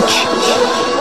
such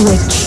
with